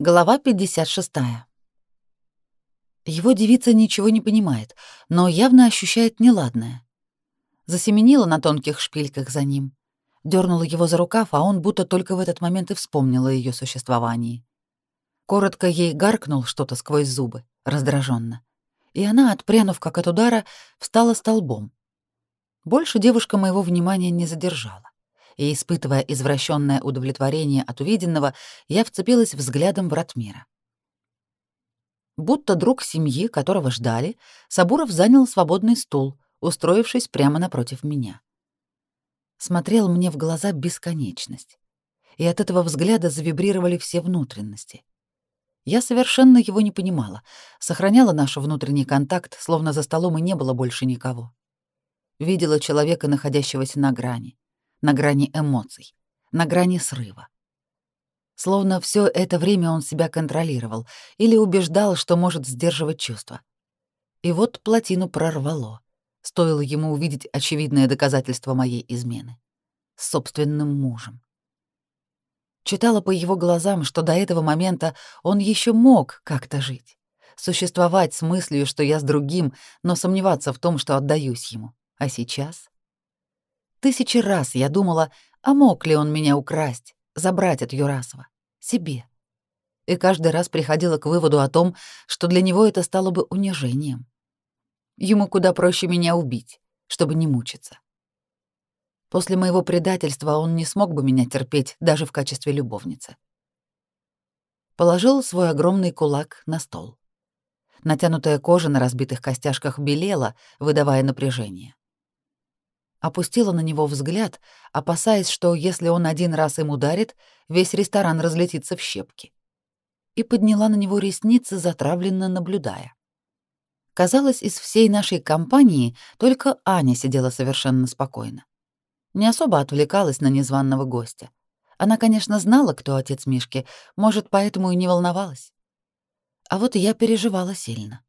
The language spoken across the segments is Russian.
Глава 56. Его девица ничего не понимает, но явно ощущает неладное. Засеменила на тонких шпильках за ним, дернула его за рукав, а он будто только в этот момент и вспомнил о ее существовании. Коротко ей гаркнул что-то сквозь зубы, раздраженно, и она, отпрянув как от удара, встала столбом. Больше девушка моего внимания не задержала и, испытывая извращенное удовлетворение от увиденного, я вцепилась взглядом в Ратмира. Будто друг семьи, которого ждали, Сабуров занял свободный стул, устроившись прямо напротив меня. Смотрел мне в глаза бесконечность, и от этого взгляда завибрировали все внутренности. Я совершенно его не понимала, сохраняла наш внутренний контакт, словно за столом и не было больше никого. Видела человека, находящегося на грани, на грани эмоций, на грани срыва. Словно все это время он себя контролировал или убеждал, что может сдерживать чувства. И вот плотину прорвало. Стоило ему увидеть очевидное доказательство моей измены. С собственным мужем. Читала по его глазам, что до этого момента он еще мог как-то жить. Существовать с мыслью, что я с другим, но сомневаться в том, что отдаюсь ему. А сейчас? Тысячи раз я думала, а мог ли он меня украсть, забрать от Юрасова, себе. И каждый раз приходила к выводу о том, что для него это стало бы унижением. Ему куда проще меня убить, чтобы не мучиться. После моего предательства он не смог бы меня терпеть даже в качестве любовницы. Положил свой огромный кулак на стол. Натянутая кожа на разбитых костяшках белела, выдавая напряжение опустила на него взгляд, опасаясь, что если он один раз им ударит, весь ресторан разлетится в щепки. И подняла на него ресницы, затравленно наблюдая. Казалось, из всей нашей компании только Аня сидела совершенно спокойно. Не особо отвлекалась на незваного гостя. Она, конечно, знала, кто отец Мишки, может, поэтому и не волновалась. А вот я переживала сильно.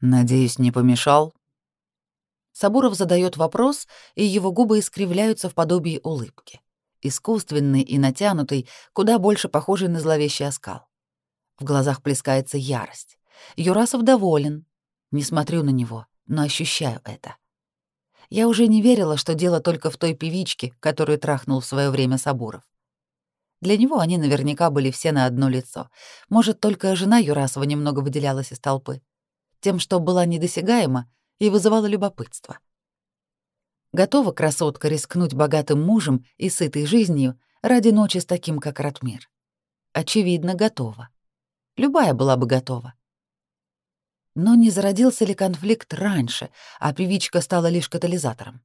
«Надеюсь, не помешал?» Сабуров задает вопрос, и его губы искривляются в подобии улыбки. Искусственный и натянутый, куда больше похожий на зловещий оскал. В глазах плескается ярость. Юрасов доволен. Не смотрю на него, но ощущаю это. Я уже не верила, что дело только в той певичке, которую трахнул в свое время Сабуров. Для него они наверняка были все на одно лицо. Может, только жена Юрасова немного выделялась из толпы. Тем, что была недосягаема, и вызывала любопытство. Готова красотка рискнуть богатым мужем и сытой жизнью ради ночи с таким, как Ратмир? Очевидно, готова. Любая была бы готова. Но не зародился ли конфликт раньше, а певичка стала лишь катализатором?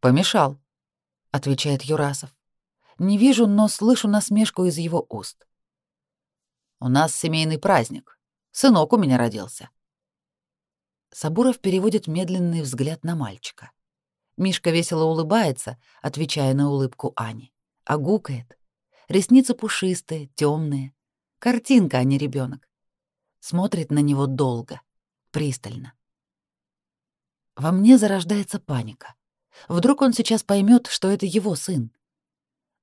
«Помешал», — отвечает Юрасов. Не вижу, но слышу насмешку из его уст. «У нас семейный праздник. Сынок у меня родился. Сабуров переводит медленный взгляд на мальчика. Мишка весело улыбается, отвечая на улыбку Ани, а гукает. Ресницы пушистые, темные. Картинка, а не ребенок. Смотрит на него долго, пристально. Во мне зарождается паника. Вдруг он сейчас поймет, что это его сын.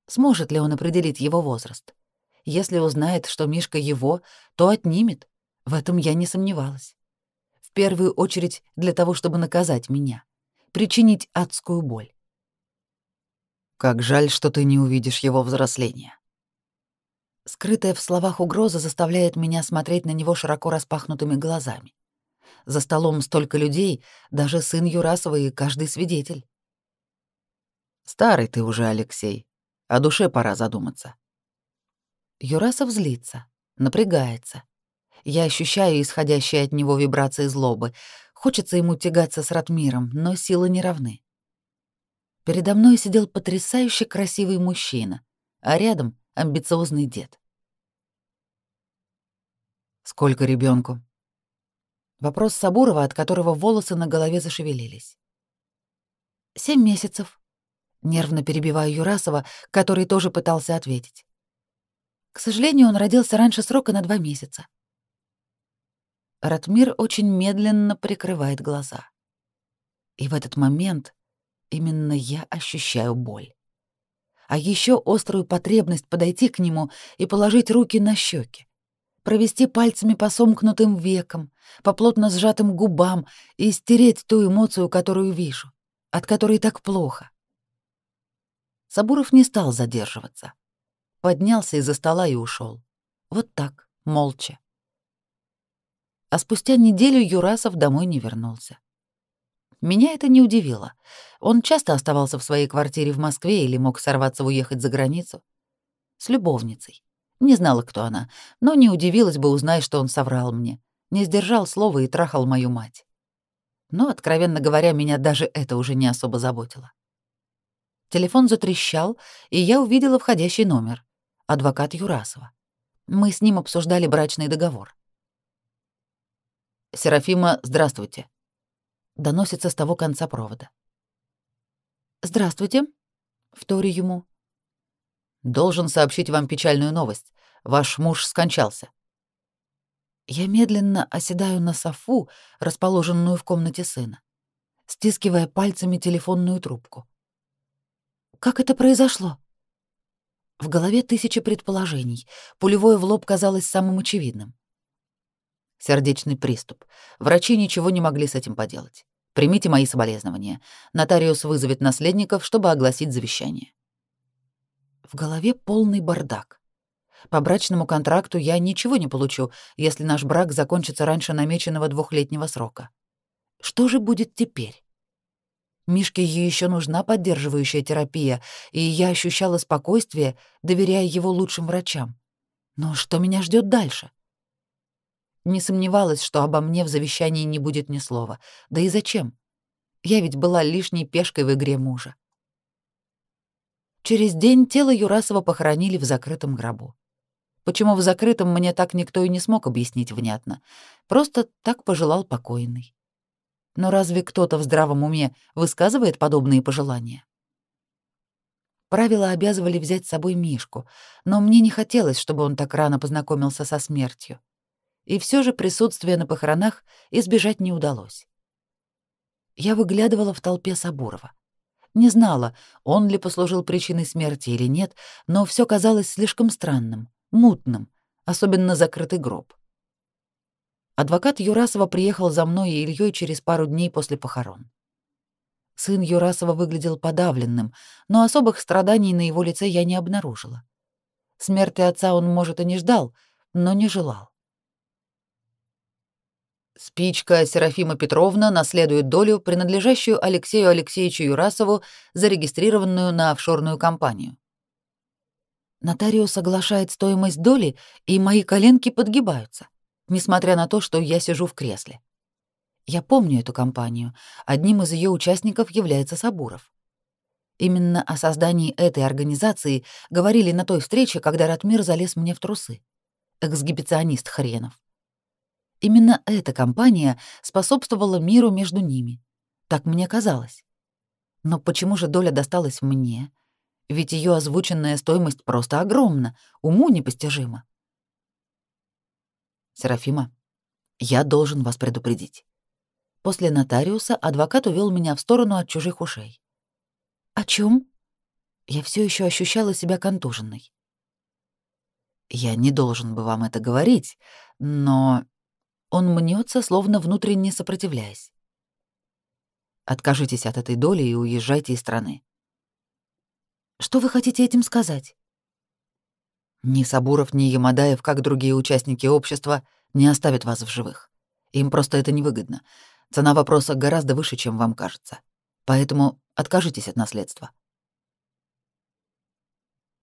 Сможет ли он определить его возраст? Если узнает, что Мишка его, то отнимет. В этом я не сомневалась в первую очередь для того, чтобы наказать меня, причинить адскую боль. Как жаль, что ты не увидишь его взросления. Скрытая в словах угроза заставляет меня смотреть на него широко распахнутыми глазами. За столом столько людей, даже сын Юрасова и каждый свидетель. Старый ты уже, Алексей. О душе пора задуматься. Юрасов злится, напрягается. Я ощущаю исходящие от него вибрации злобы. Хочется ему тягаться с Ратмиром, но силы не равны. Передо мной сидел потрясающе красивый мужчина, а рядом — амбициозный дед. «Сколько ребенку? Вопрос Сабурова, от которого волосы на голове зашевелились. «Семь месяцев», — нервно перебиваю Юрасова, который тоже пытался ответить. К сожалению, он родился раньше срока на два месяца. Ратмир очень медленно прикрывает глаза. И в этот момент именно я ощущаю боль. а еще острую потребность подойти к нему и положить руки на щеки, провести пальцами по сомкнутым векам, по плотно сжатым губам и стереть ту эмоцию, которую вижу, от которой так плохо. Сабуров не стал задерживаться. Поднялся из-за стола и ушел. Вот так, молча. А спустя неделю Юрасов домой не вернулся. Меня это не удивило. Он часто оставался в своей квартире в Москве или мог сорваться уехать за границу. С любовницей. Не знала, кто она, но не удивилась бы, узнай, что он соврал мне. Не сдержал слова и трахал мою мать. Но, откровенно говоря, меня даже это уже не особо заботило. Телефон затрещал, и я увидела входящий номер. Адвокат Юрасова. Мы с ним обсуждали брачный договор. «Серафима, здравствуйте», доносится с того конца провода. «Здравствуйте», — вторю ему. «Должен сообщить вам печальную новость. Ваш муж скончался». Я медленно оседаю на софу, расположенную в комнате сына, стискивая пальцами телефонную трубку. «Как это произошло?» В голове тысячи предположений. Пулевое в лоб казалось самым очевидным. Сердечный приступ. Врачи ничего не могли с этим поделать. Примите мои соболезнования. Нотариус вызовет наследников, чтобы огласить завещание. В голове полный бардак. По брачному контракту я ничего не получу, если наш брак закончится раньше намеченного двухлетнего срока. Что же будет теперь? Мишке еще нужна поддерживающая терапия, и я ощущала спокойствие, доверяя его лучшим врачам. Но что меня ждет дальше? Не сомневалась, что обо мне в завещании не будет ни слова. Да и зачем? Я ведь была лишней пешкой в игре мужа. Через день тело Юрасова похоронили в закрытом гробу. Почему в закрытом, мне так никто и не смог объяснить внятно. Просто так пожелал покойный. Но разве кто-то в здравом уме высказывает подобные пожелания? Правила обязывали взять с собой Мишку, но мне не хотелось, чтобы он так рано познакомился со смертью и все же присутствие на похоронах избежать не удалось. Я выглядывала в толпе Сабурова. Не знала, он ли послужил причиной смерти или нет, но все казалось слишком странным, мутным, особенно закрытый гроб. Адвокат Юрасова приехал за мной и Ильей через пару дней после похорон. Сын Юрасова выглядел подавленным, но особых страданий на его лице я не обнаружила. Смерти отца он, может, и не ждал, но не желал. Спичка Серафима Петровна наследует долю, принадлежащую Алексею Алексеевичу Юрасову, зарегистрированную на офшорную компанию. Нотариус соглашает стоимость доли, и мои коленки подгибаются, несмотря на то, что я сижу в кресле. Я помню эту компанию. Одним из ее участников является Сабуров. Именно о создании этой организации говорили на той встрече, когда Ратмир залез мне в трусы. Эксгибиционист хренов. Именно эта компания способствовала миру между ними. Так мне казалось. Но почему же доля досталась мне? Ведь ее озвученная стоимость просто огромна, уму непостижима. Серафима, я должен вас предупредить. После нотариуса адвокат увел меня в сторону от чужих ушей. О чем? Я все еще ощущала себя контуженной. Я не должен бы вам это говорить, но он мнется, словно внутренне сопротивляясь. Откажитесь от этой доли и уезжайте из страны. Что вы хотите этим сказать? Ни Сабуров, ни Ямадаев, как другие участники общества, не оставят вас в живых. Им просто это невыгодно. Цена вопроса гораздо выше, чем вам кажется. Поэтому откажитесь от наследства.